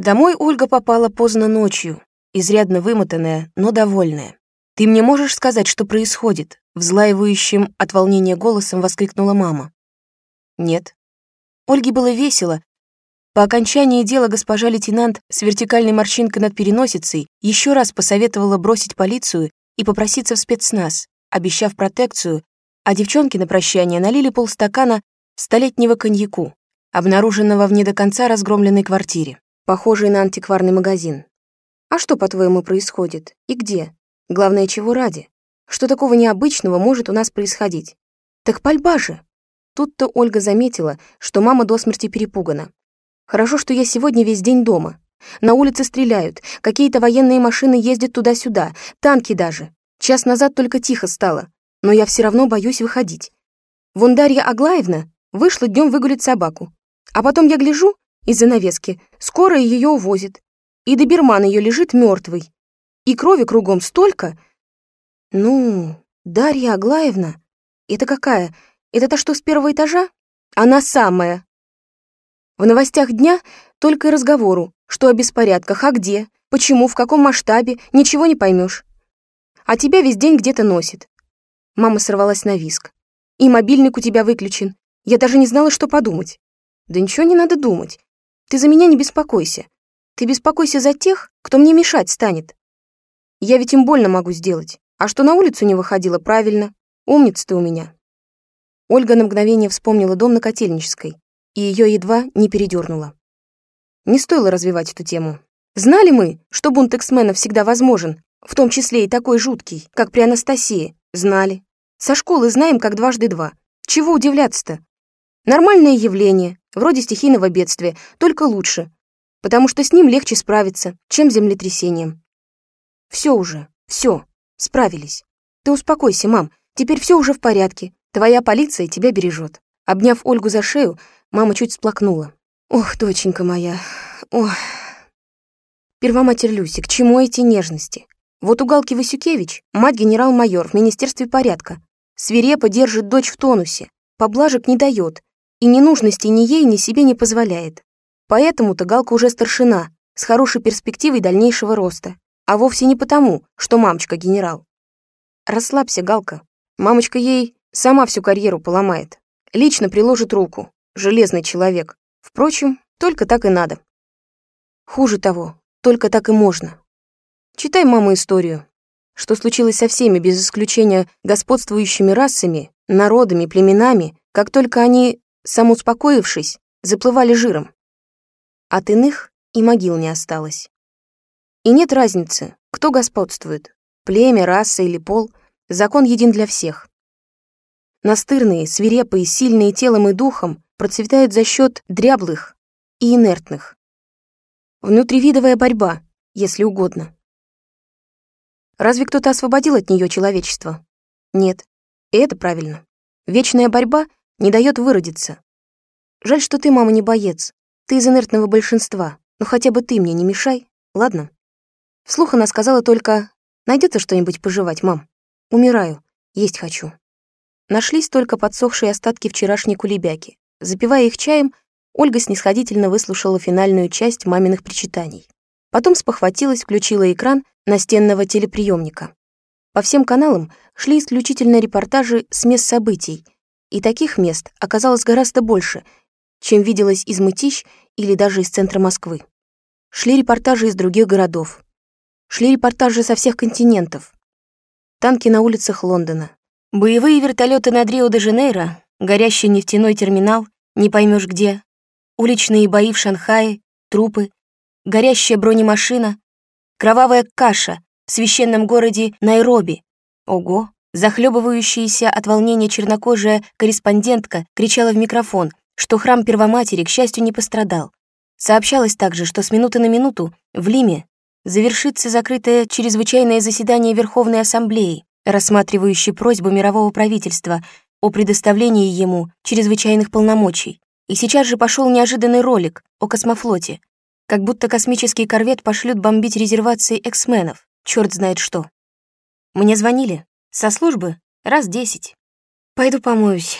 Домой Ольга попала поздно ночью, изрядно вымотанная, но довольная. «Ты мне можешь сказать, что происходит?» Взлаивающим от волнения голосом воскликнула мама. «Нет». Ольге было весело. По окончании дела госпожа лейтенант с вертикальной морщинкой над переносицей еще раз посоветовала бросить полицию и попроситься в спецназ, обещав протекцию, а девчонки на прощание налили полстакана столетнего коньяку, обнаруженного в не до конца разгромленной квартире, похожей на антикварный магазин. А что, по-твоему, происходит? И где? Главное, чего ради? Что такого необычного может у нас происходить? Так пальба же! Тут-то Ольга заметила, что мама до смерти перепугана. Хорошо, что я сегодня весь день дома. На улице стреляют, какие-то военные машины ездят туда-сюда, танки даже. Час назад только тихо стало, но я все равно боюсь выходить. Вон Дарья Аглаевна вышла днем выгулить собаку. А потом я гляжу из за навески, скоро ее увозят. И доберман ее лежит мертвый. И крови кругом столько. Ну, Дарья Аглаевна, это какая? Это та, что с первого этажа? Она самая. В новостях дня только и разговору, что о беспорядках, а где, почему, в каком масштабе, ничего не поймешь. А тебя весь день где-то носит. Мама сорвалась на виск. И мобильник у тебя выключен. Я даже не знала, что подумать. Да ничего не надо думать. Ты за меня не беспокойся. Ты беспокойся за тех, кто мне мешать станет. Я ведь им больно могу сделать. А что на улицу не выходила, правильно. Умница ты у меня. Ольга на мгновение вспомнила дом на Котельнической, и ее едва не передернула. Не стоило развивать эту тему. Знали мы, что бунт эксменов всегда возможен, в том числе и такой жуткий, как при Анастасии? Знали. Со школы знаем, как дважды два. Чего удивляться-то? Нормальное явление, вроде стихийного бедствия, только лучше, потому что с ним легче справиться, чем с землетрясением. Все уже, все, справились. Ты успокойся, мам, теперь все уже в порядке. Твоя полиция тебя бережет. Обняв Ольгу за шею, мама чуть сплакнула. Ох, доченька моя, ох. Первоматерь Люси, к чему эти нежности? Вот у Галки Васюкевич, мать генерал-майор в Министерстве порядка, свирепо держит дочь в тонусе, поблажек не дает, и ненужности ни ей, ни себе не позволяет. Поэтому-то Галка уже старшина, с хорошей перспективой дальнейшего роста, а вовсе не потому, что мамочка генерал. Расслабься, Галка. Мамочка ей сама всю карьеру поломает. Лично приложит руку. Железный человек. Впрочем, только так и надо. Хуже того, только так и можно. Читай, мама, историю что случилось со всеми, без исключения господствующими расами, народами, племенами, как только они, самоуспокоившись, заплывали жиром. От иных и могил не осталось. И нет разницы, кто господствует, племя, раса или пол, закон един для всех. Настырные, свирепые, сильные телом и духом процветают за счет дряблых и инертных. Внутривидовая борьба, если угодно. Разве кто-то освободил от нее человечество? Нет. И это правильно. Вечная борьба не дает выродиться. Жаль, что ты, мама, не боец. Ты из инертного большинства. Но хотя бы ты мне не мешай, ладно? Вслух она сказала только «Найдется что-нибудь пожевать, мам? Умираю. Есть хочу». Нашлись только подсохшие остатки вчерашней кулебяки. Запивая их чаем, Ольга снисходительно выслушала финальную часть маминых причитаний. Потом спохватилась, включила экран настенного телеприемника. По всем каналам шли исключительно репортажи с мест событий, и таких мест оказалось гораздо больше, чем виделось из Мытищ или даже из центра Москвы. Шли репортажи из других городов. Шли репортажи со всех континентов. Танки на улицах Лондона. Боевые вертолеты над Рио-де-Жанейро, горящий нефтяной терминал, не поймешь где, уличные бои в Шанхае, трупы, горящая бронемашина, кровавая каша в священном городе Найроби. Ого! Захлебывающаяся от волнения чернокожая корреспондентка кричала в микрофон, что храм Первоматери, к счастью, не пострадал. Сообщалось также, что с минуты на минуту в Лиме завершится закрытое чрезвычайное заседание Верховной Ассамблеи, рассматривающей просьбу мирового правительства о предоставлении ему чрезвычайных полномочий. И сейчас же пошел неожиданный ролик о космофлоте, как будто космический корвет пошлют бомбить резервации эксменов. Черт знает что. Мне звонили. Со службы. Раз десять. Пойду помоюсь.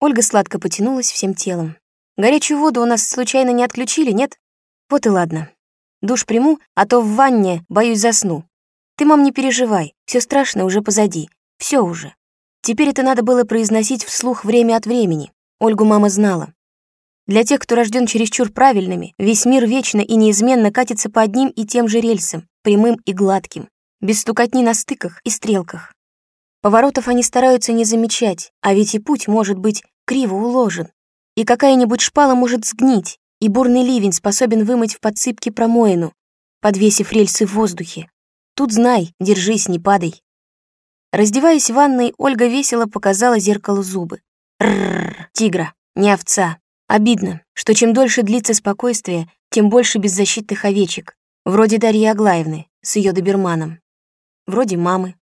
Ольга сладко потянулась всем телом. Горячую воду у нас случайно не отключили, нет? Вот и ладно. Душ приму, а то в ванне, боюсь, засну. Ты, мам, не переживай, все страшное уже позади. Все уже. Теперь это надо было произносить вслух время от времени. Ольгу мама знала. Для тех, кто рожден чересчур правильными, весь мир вечно и неизменно катится по одним и тем же рельсам, прямым и гладким, без стукотни на стыках и стрелках. Поворотов они стараются не замечать, а ведь и путь может быть криво уложен. И какая-нибудь шпала может сгнить, и бурный ливень способен вымыть в подсыпке промоину, подвесив рельсы в воздухе. Тут знай, держись, не падай. Раздеваясь в ванной, Ольга весело показала зеркалу зубы. Рррр, тигра, не овца. Обидно, что чем дольше длится спокойствие, тем больше беззащитных овечек, вроде Дарьи Аглаевны с ее доберманом, вроде мамы.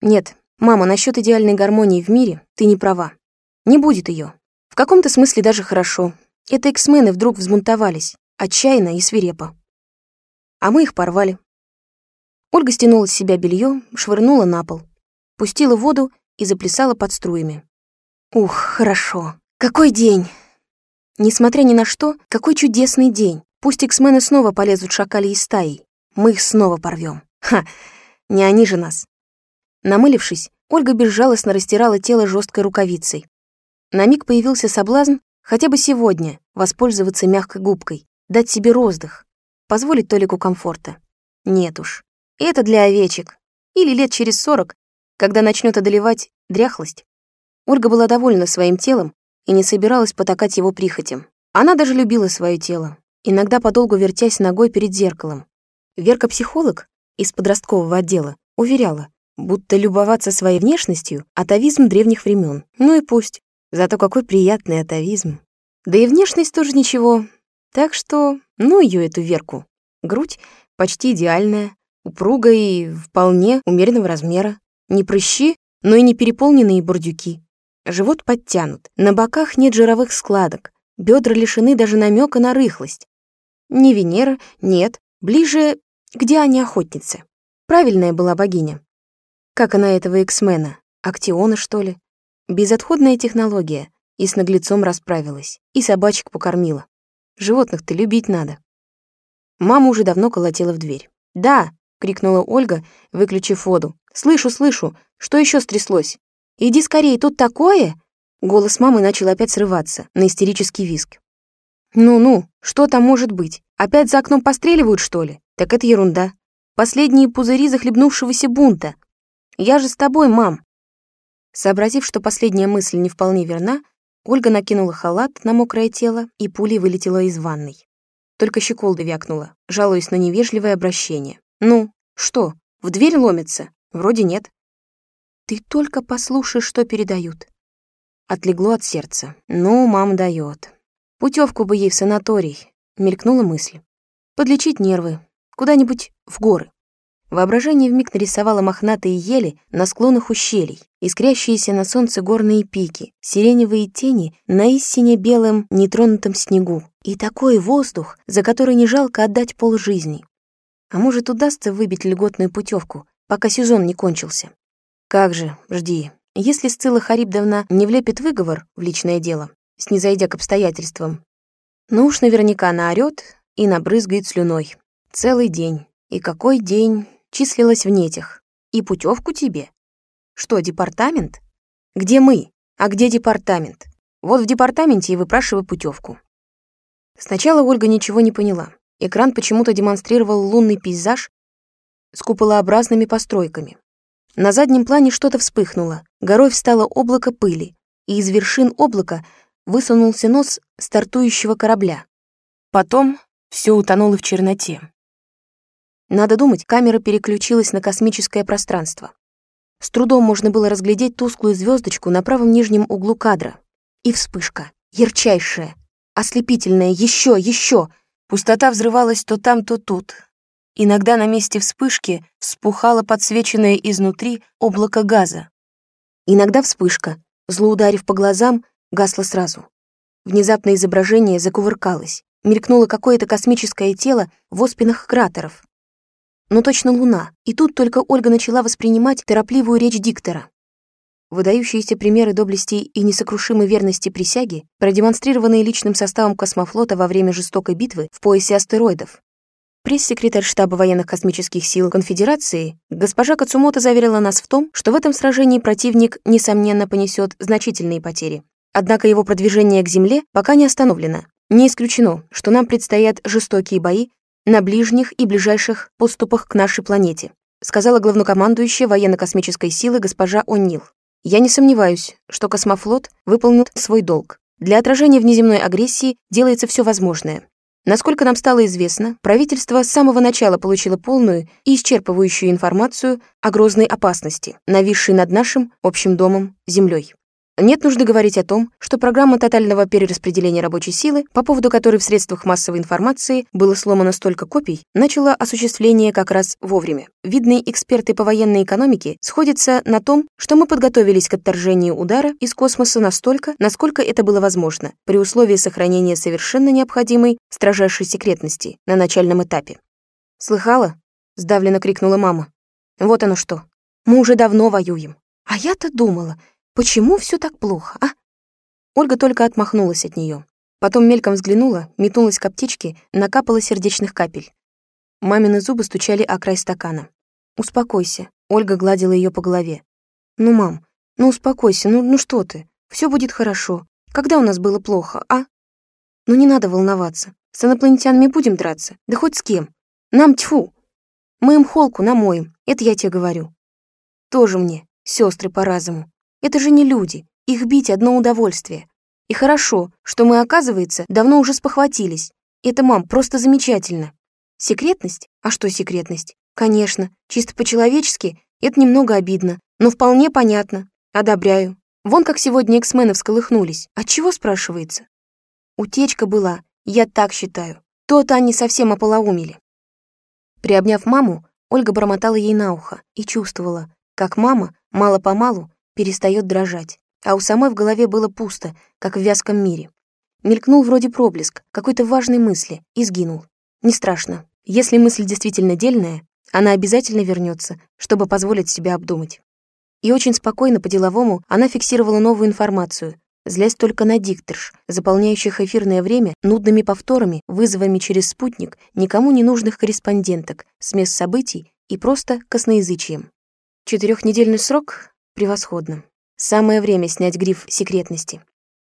Нет, мама, насчет идеальной гармонии в мире ты не права. Не будет ее. В каком-то смысле даже хорошо. Это эксмены вдруг взбунтовались, отчаянно и свирепо. А мы их порвали. Ольга стянула с себя белье, швырнула на пол, пустила воду и заплясала под струями. Ух, хорошо. Какой день! Несмотря ни на что, какой чудесный день. Пусть иксмены снова полезут шакали из стаи. Мы их снова порвем. Ха, не они же нас. Намылившись, Ольга безжалостно растирала тело жесткой рукавицей. На миг появился соблазн хотя бы сегодня воспользоваться мягкой губкой, дать себе роздых, позволить Толику комфорта. Нет уж, это для овечек. Или лет через сорок, когда начнет одолевать дряхлость. Ольга была довольна своим телом и не собиралась потакать его прихотям. Она даже любила свое тело, иногда подолгу вертясь ногой перед зеркалом. Верка-психолог из подросткового отдела уверяла, будто любоваться своей внешностью — атовизм древних времен. Ну и пусть. Зато какой приятный атовизм. Да и внешность тоже ничего. Так что, ну ее эту Верку. Грудь почти идеальная, упругая и вполне умеренного размера. Не прыщи, но и не переполненные бурдюки. Живот подтянут, на боках нет жировых складок, бедра лишены даже намека на рыхлость. Не Венера, нет, ближе к Диане Охотнице. Правильная была богиня. Как она этого эксмена? Актиона, что ли? Безотходная технология. И с наглецом расправилась, и собачек покормила. Животных-то любить надо. Мама уже давно колотила в дверь. «Да!» — крикнула Ольга, выключив воду. «Слышу, слышу! Что еще стряслось?» «Иди скорее, тут такое!» Голос мамы начал опять срываться на истерический визг. «Ну-ну, что там может быть? Опять за окном постреливают, что ли? Так это ерунда. Последние пузыри захлебнувшегося бунта. Я же с тобой, мам!» Сообразив, что последняя мысль не вполне верна, Ольга накинула халат на мокрое тело и пулей вылетела из ванной. Только щеколда вякнула, жалуясь на невежливое обращение. «Ну, что, в дверь ломится? Вроде нет». Ты только послушай, что передают. Отлегло от сердца. Ну, мама дает. Путевку бы ей в санаторий, мелькнула мысль. Подлечить нервы, куда-нибудь в горы. Воображение вмиг нарисовало мохнатые ели на склонах ущелий, искрящиеся на солнце горные пики, сиреневые тени на истине белом нетронутом снегу и такой воздух, за который не жалко отдать полжизни. А может, удастся выбить льготную путевку, пока сезон не кончился. Как же, жди. Если Сцилла Харибдовна не влепит выговор в личное дело, снизойдя к обстоятельствам, ну уж наверняка наорёт и набрызгает слюной. Целый день. И какой день числилась в нетях. И путевку тебе. Что, департамент? Где мы? А где департамент? Вот в департаменте и выпрашивай путевку. Сначала Ольга ничего не поняла. Экран почему-то демонстрировал лунный пейзаж с куполообразными постройками. На заднем плане что-то вспыхнуло, горой встало облако пыли, и из вершин облака высунулся нос стартующего корабля. Потом все утонуло в черноте. Надо думать, камера переключилась на космическое пространство. С трудом можно было разглядеть тусклую звездочку на правом нижнем углу кадра. И вспышка, ярчайшая, ослепительная, еще, еще. Пустота взрывалась то там, то тут, Иногда на месте вспышки вспухало подсвеченное изнутри облако газа. Иногда вспышка, зло ударив по глазам, гасла сразу. Внезапно изображение закувыркалось, мелькнуло какое-то космическое тело в оспинах кратеров. Но точно луна, и тут только Ольга начала воспринимать торопливую речь диктора. Выдающиеся примеры доблести и несокрушимой верности присяги, продемонстрированные личным составом космофлота во время жестокой битвы в поясе астероидов. Пресс-секретарь штаба военных космических сил Конфедерации госпожа Кацумото заверила нас в том, что в этом сражении противник, несомненно, понесет значительные потери. Однако его продвижение к Земле пока не остановлено. Не исключено, что нам предстоят жестокие бои на ближних и ближайших подступах к нашей планете, сказала главнокомандующая военно-космической силы госпожа О'Нил. Я не сомневаюсь, что космофлот выполнит свой долг. Для отражения внеземной агрессии делается все возможное. Насколько нам стало известно, правительство с самого начала получило полную и исчерпывающую информацию о грозной опасности, нависшей над нашим общим домом Землей. Нет нужды говорить о том, что программа тотального перераспределения рабочей силы, по поводу которой в средствах массовой информации было сломано столько копий, начала осуществление как раз вовремя. Видные эксперты по военной экономике сходятся на том, что мы подготовились к отторжению удара из космоса настолько, насколько это было возможно, при условии сохранения совершенно необходимой строжайшей секретности на начальном этапе. «Слыхала?» — сдавленно крикнула мама. «Вот оно что. Мы уже давно воюем. А я-то думала, Почему все так плохо, а? Ольга только отмахнулась от нее. Потом мельком взглянула, метнулась к аптечке, накапала сердечных капель. Мамины зубы стучали о край стакана. «Успокойся», — Ольга гладила ее по голове. «Ну, мам, ну успокойся, ну, ну что ты? Все будет хорошо. Когда у нас было плохо, а? Ну не надо волноваться. С инопланетянами будем драться, да хоть с кем. Нам тьфу. Мы им холку намоем, это я тебе говорю. Тоже мне, сестры по разуму. Это же не люди, их бить одно удовольствие. И хорошо, что мы, оказывается, давно уже спохватились. Это, мам, просто замечательно. Секретность? А что секретность? Конечно, чисто по-человечески это немного обидно, но вполне понятно. Одобряю. Вон как сегодня эксмены всколыхнулись. От чего спрашивается? Утечка была, я так считаю. То-то они совсем ополоумели. Приобняв маму, Ольга бормотала ей на ухо и чувствовала, как мама мало-помалу перестает дрожать, а у самой в голове было пусто, как в вязком мире. Мелькнул вроде проблеск какой-то важной мысли и сгинул. Не страшно. Если мысль действительно дельная, она обязательно вернется, чтобы позволить себя обдумать. И очень спокойно, по-деловому, она фиксировала новую информацию, злясь только на дикторш, заполняющих эфирное время нудными повторами, вызовами через спутник никому не нужных корреспонденток с мест событий и просто косноязычием. Четырехнедельный срок Превосходно. Самое время снять гриф секретности.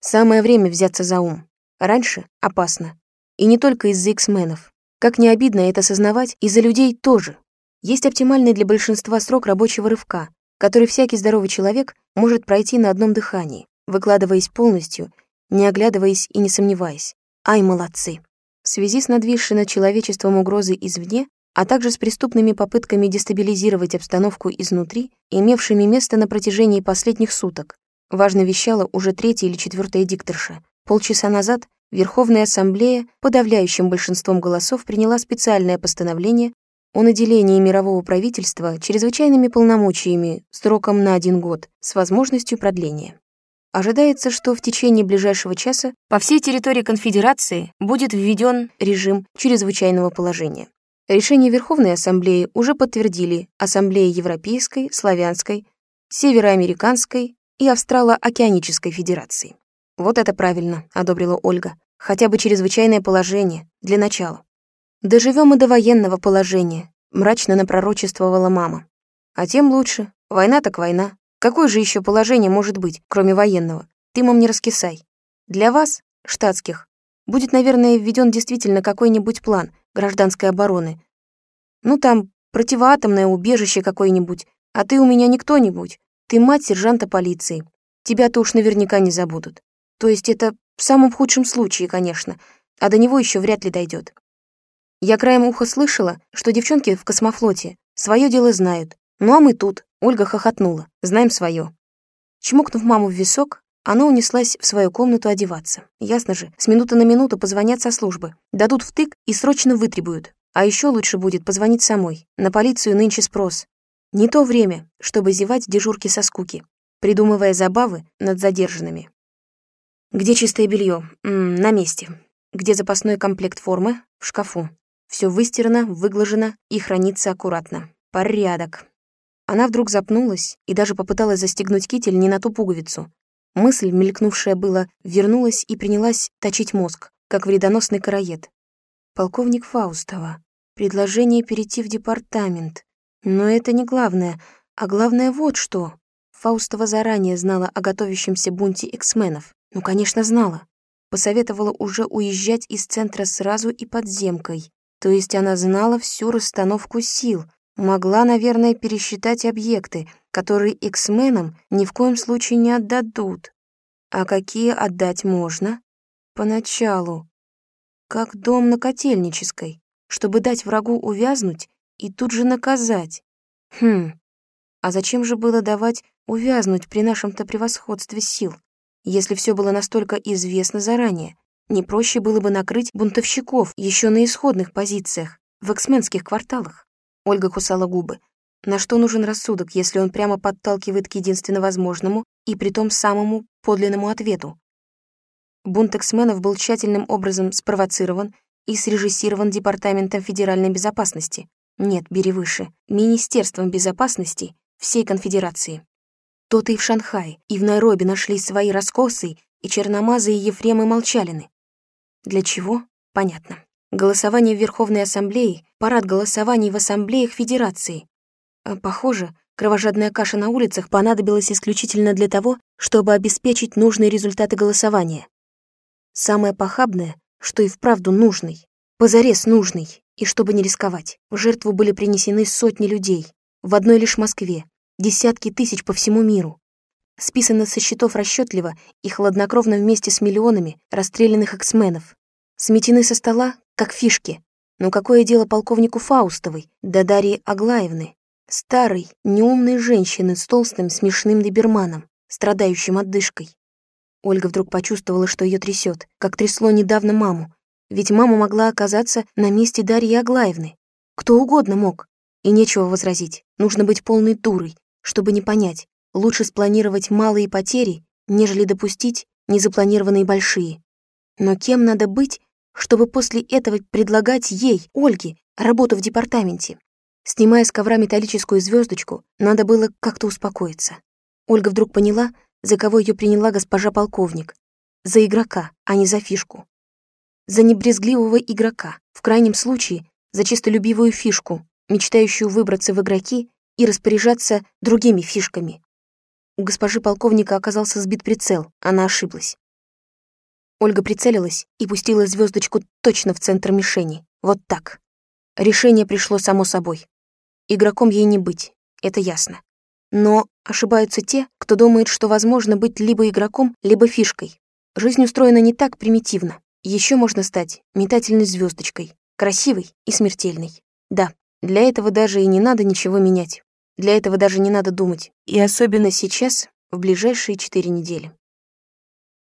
Самое время взяться за ум. Раньше опасно. И не только из-за иксменов. Как не обидно это осознавать, из-за людей тоже. Есть оптимальный для большинства срок рабочего рывка, который всякий здоровый человек может пройти на одном дыхании, выкладываясь полностью, не оглядываясь и не сомневаясь. Ай, молодцы! В связи с надвисшей над человечеством угрозой извне, а также с преступными попытками дестабилизировать обстановку изнутри, имевшими место на протяжении последних суток. Важно вещала уже третья или четвертая дикторша. Полчаса назад Верховная Ассамблея подавляющим большинством голосов приняла специальное постановление о наделении мирового правительства чрезвычайными полномочиями сроком на один год с возможностью продления. Ожидается, что в течение ближайшего часа по всей территории конфедерации будет введен режим чрезвычайного положения. Решение Верховной Ассамблеи уже подтвердили Ассамблея Европейской, Славянской, Североамериканской и Австрало-Океанической Федерации. «Вот это правильно», — одобрила Ольга. «Хотя бы чрезвычайное положение, для начала». «Доживем и до военного положения», — мрачно напророчествовала мама. «А тем лучше. Война так война. Какое же еще положение может быть, кроме военного? Ты, мам, не раскисай. Для вас, штатских, будет, наверное, введен действительно какой-нибудь план, гражданской обороны. Ну там, противоатомное убежище какое-нибудь, а ты у меня не кто-нибудь. Ты мать сержанта полиции. Тебя-то уж наверняка не забудут. То есть это в самом худшем случае, конечно, а до него еще вряд ли дойдет. Я краем уха слышала, что девчонки в космофлоте свое дело знают. Ну а мы тут, Ольга хохотнула, знаем свое. Чмокнув маму в висок, она унеслась в свою комнату одеваться. Ясно же, с минуты на минуту позвонят со службы, дадут втык и срочно вытребуют. А еще лучше будет позвонить самой. На полицию нынче спрос. Не то время, чтобы зевать дежурки со скуки, придумывая забавы над задержанными. Где чистое белье? На месте. Где запасной комплект формы? В шкафу. Все выстирано, выглажено и хранится аккуратно. Порядок. Она вдруг запнулась и даже попыталась застегнуть китель не на ту пуговицу. Мысль, мелькнувшая было, вернулась и принялась точить мозг, как вредоносный караед. Полковник Фаустова. Предложение перейти в департамент. Но это не главное, а главное вот что. Фаустова заранее знала о готовящемся бунте эксменов. Ну, конечно, знала. Посоветовала уже уезжать из центра сразу и подземкой. То есть она знала всю расстановку сил, могла, наверное, пересчитать объекты, которые эксменам ни в коем случае не отдадут. А какие отдать можно? Поначалу. Как дом на Котельнической, чтобы дать врагу увязнуть и тут же наказать. Хм, а зачем же было давать увязнуть при нашем-то превосходстве сил, если все было настолько известно заранее? Не проще было бы накрыть бунтовщиков еще на исходных позициях, в эксменских кварталах. Ольга кусала губы. На что нужен рассудок, если он прямо подталкивает к единственно возможному и притом самому подлинному ответу? Бунт эксменов был тщательным образом спровоцирован и срежиссирован Департаментом федеральной безопасности. Нет, бери выше. Министерством безопасности всей конфедерации. То-то и в Шанхае, и в Найроби нашли свои раскосы и черномазы и Ефремы Молчалины. Для чего? Понятно. Голосование в Верховной Ассамблее, парад голосований в ассамблеях Федерации. А, похоже, кровожадная каша на улицах понадобилась исключительно для того, чтобы обеспечить нужные результаты голосования. Самое похабное, что и вправду нужный, позарез нужный, и чтобы не рисковать. В жертву были принесены сотни людей, в одной лишь Москве, десятки тысяч по всему миру. Списано со счетов расчетливо и хладнокровно вместе с миллионами расстрелянных эксменов. Сметены со стола, как фишки. Но какое дело полковнику Фаустовой, да Дарьи Аглаевны, старой, неумной женщины с толстым, смешным доберманом, страдающим отдышкой? Ольга вдруг почувствовала, что ее трясет, как трясло недавно маму. Ведь мама могла оказаться на месте Дарьи Аглаевны. Кто угодно мог. И нечего возразить. Нужно быть полной дурой, чтобы не понять. Лучше спланировать малые потери, нежели допустить незапланированные большие. Но кем надо быть, чтобы после этого предлагать ей, Ольге, работу в департаменте. Снимая с ковра металлическую звездочку, надо было как-то успокоиться. Ольга вдруг поняла, за кого ее приняла госпожа полковник. За игрока, а не за фишку. За небрезгливого игрока, в крайнем случае, за чистолюбивую фишку, мечтающую выбраться в игроки и распоряжаться другими фишками. У госпожи полковника оказался сбит прицел, она ошиблась. Ольга прицелилась и пустила звездочку точно в центр мишени. Вот так. Решение пришло само собой. Игроком ей не быть, это ясно. Но ошибаются те, кто думает, что возможно быть либо игроком, либо фишкой. Жизнь устроена не так примитивно. Еще можно стать метательной звездочкой, красивой и смертельной. Да, для этого даже и не надо ничего менять. Для этого даже не надо думать. И особенно сейчас, в ближайшие четыре недели.